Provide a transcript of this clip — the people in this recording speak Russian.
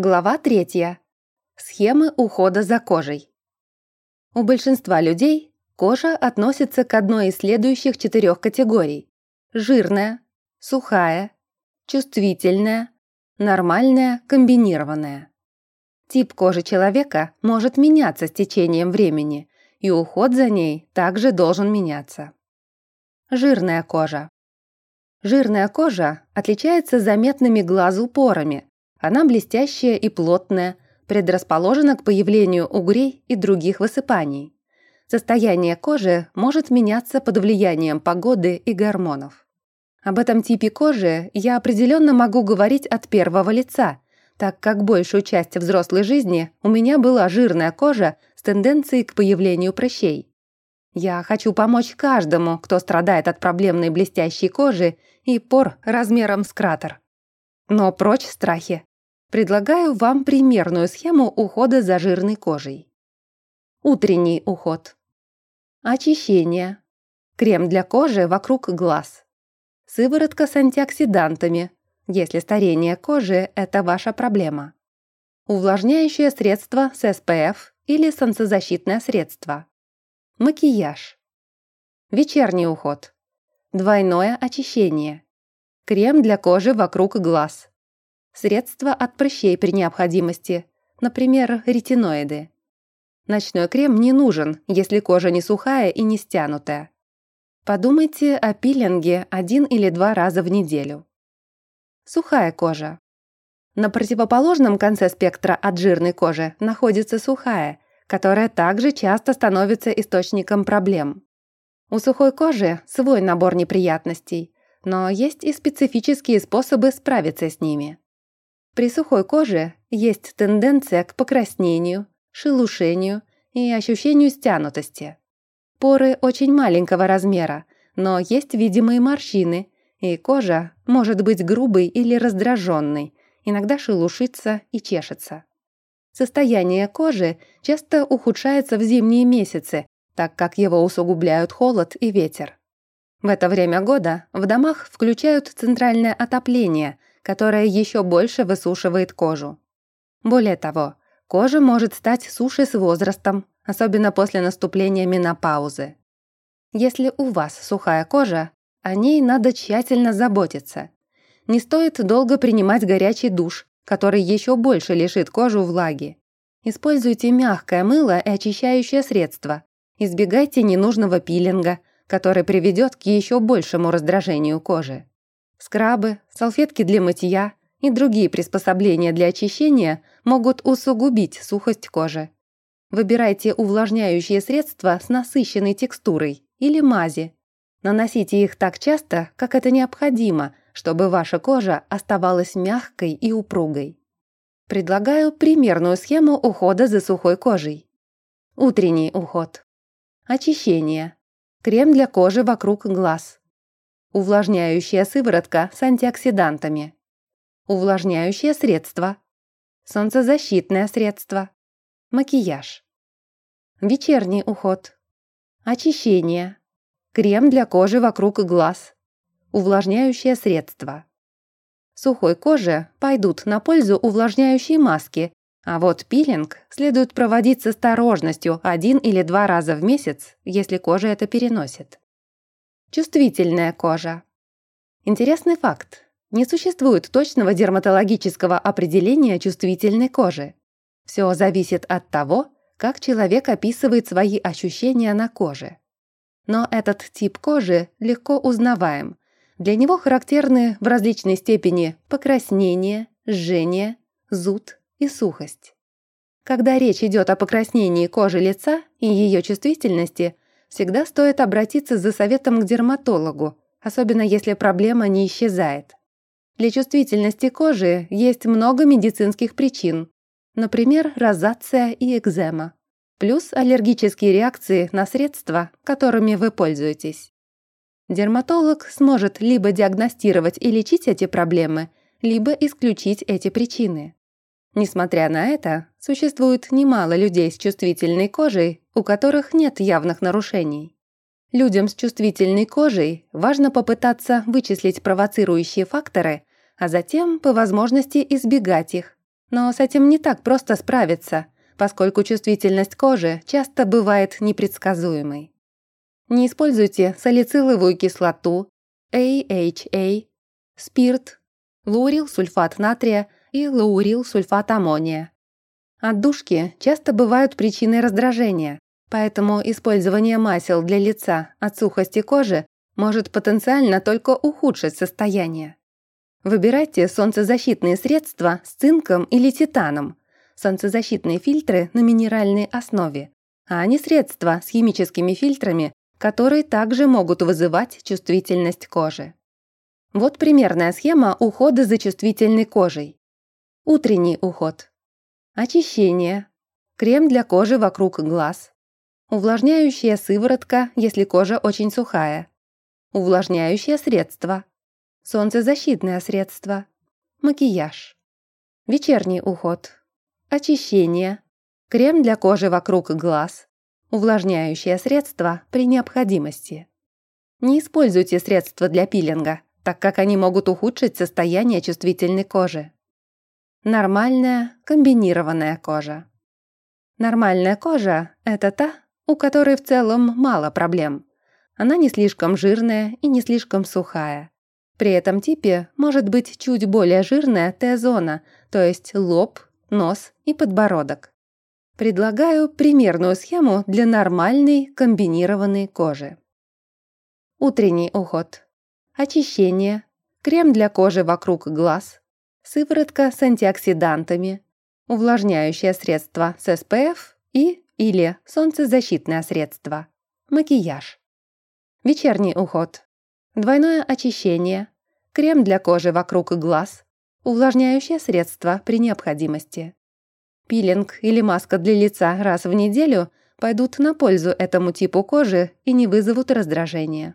Глава третья. Схемы ухода за кожей. У большинства людей кожа относится к одной из следующих четырех категорий. Жирная, сухая, чувствительная, нормальная, комбинированная. Тип кожи человека может меняться с течением времени, и уход за ней также должен меняться. Жирная кожа. Жирная кожа отличается заметными глазу порами. Она блестящая и плотная, предрасположена к появлению угрей и других высыпаний. Состояние кожи может меняться под влиянием погоды и гормонов. Об этом типе кожи я определенно могу говорить от первого лица, так как большую часть взрослой жизни у меня была жирная кожа с тенденцией к появлению прыщей. Я хочу помочь каждому, кто страдает от проблемной блестящей кожи и пор размером с кратер. Но прочь страхи. Предлагаю вам примерную схему ухода за жирной кожей. Утренний уход. Очищение. Крем для кожи вокруг глаз. Сыворотка с антиоксидантами, если старение кожи – это ваша проблема. Увлажняющее средство с SPF или солнцезащитное средство. Макияж. Вечерний уход. Двойное очищение. Крем для кожи вокруг глаз. Средства от прыщей при необходимости, например, ретиноиды. Ночной крем не нужен, если кожа не сухая и не стянутая. Подумайте о пилинге один или два раза в неделю. Сухая кожа. На противоположном конце спектра от жирной кожи находится сухая, которая также часто становится источником проблем. У сухой кожи свой набор неприятностей, но есть и специфические способы справиться с ними. При сухой коже есть тенденция к покраснению, шелушению и ощущению стянутости. Поры очень маленького размера, но есть видимые морщины, и кожа может быть грубой или раздраженной, иногда шелушится и чешется. Состояние кожи часто ухудшается в зимние месяцы, так как его усугубляют холод и ветер. В это время года в домах включают центральное отопление, которое еще больше высушивает кожу. Более того, кожа может стать суше с возрастом, особенно после наступления менопаузы. Если у вас сухая кожа, о ней надо тщательно заботиться. Не стоит долго принимать горячий душ, который еще больше лишит кожу влаги. Используйте мягкое мыло и очищающее средство. Избегайте ненужного пилинга, который приведет к еще большему раздражению кожи. Скрабы, салфетки для мытья и другие приспособления для очищения могут усугубить сухость кожи. Выбирайте увлажняющие средства с насыщенной текстурой или мази. Наносите их так часто, как это необходимо, чтобы ваша кожа оставалась мягкой и упругой. Предлагаю примерную схему ухода за сухой кожей. Утренний уход. Очищение. Крем для кожи вокруг глаз. Увлажняющая сыворотка с антиоксидантами. Увлажняющее средство. Солнцезащитное средство. Макияж. Вечерний уход. Очищение. Крем для кожи вокруг глаз. Увлажняющее средство. Сухой коже пойдут на пользу увлажняющие маски, а вот пилинг следует проводить с осторожностью один или два раза в месяц, если кожа это переносит. Чувствительная кожа. Интересный факт. Не существует точного дерматологического определения чувствительной кожи. Все зависит от того, как человек описывает свои ощущения на коже. Но этот тип кожи легко узнаваем, для него характерны в различной степени покраснение, жжение, зуд и сухость. Когда речь идет о покраснении кожи лица и ее чувствительности, всегда стоит обратиться за советом к дерматологу, особенно если проблема не исчезает. Для чувствительности кожи есть много медицинских причин, например, розация и экзема, плюс аллергические реакции на средства, которыми вы пользуетесь. Дерматолог сможет либо диагностировать и лечить эти проблемы, либо исключить эти причины. Несмотря на это, существует немало людей с чувствительной кожей, у которых нет явных нарушений. Людям с чувствительной кожей важно попытаться вычислить провоцирующие факторы, а затем, по возможности, избегать их. Но с этим не так просто справиться, поскольку чувствительность кожи часто бывает непредсказуемой. Не используйте салициловую кислоту, AHA, спирт, лаурилсульфат натрия и лаурилсульфат аммония. Отдушки часто бывают причиной раздражения, поэтому использование масел для лица от сухости кожи может потенциально только ухудшить состояние. Выбирайте солнцезащитные средства с цинком или титаном, солнцезащитные фильтры на минеральной основе, а не средства с химическими фильтрами, которые также могут вызывать чувствительность кожи. Вот примерная схема ухода за чувствительной кожей. Утренний уход. Очищение. Крем для кожи вокруг глаз. Увлажняющая сыворотка, если кожа очень сухая. Увлажняющее средство. Солнцезащитное средство. Макияж. Вечерний уход. Очищение. Крем для кожи вокруг глаз. Увлажняющее средство при необходимости. Не используйте средства для пилинга, так как они могут ухудшить состояние чувствительной кожи. Нормальная комбинированная кожа. Нормальная кожа – это та, у которой в целом мало проблем. Она не слишком жирная и не слишком сухая. При этом типе может быть чуть более жирная Т-зона, то есть лоб, нос и подбородок. Предлагаю примерную схему для нормальной комбинированной кожи. Утренний уход. Очищение. Крем для кожи вокруг глаз. Сыворотка с антиоксидантами. Увлажняющее средство с SPF и или солнцезащитное средство. Макияж. Вечерний уход. Двойное очищение. Крем для кожи вокруг глаз. Увлажняющее средство при необходимости. Пилинг или маска для лица раз в неделю пойдут на пользу этому типу кожи и не вызовут раздражения.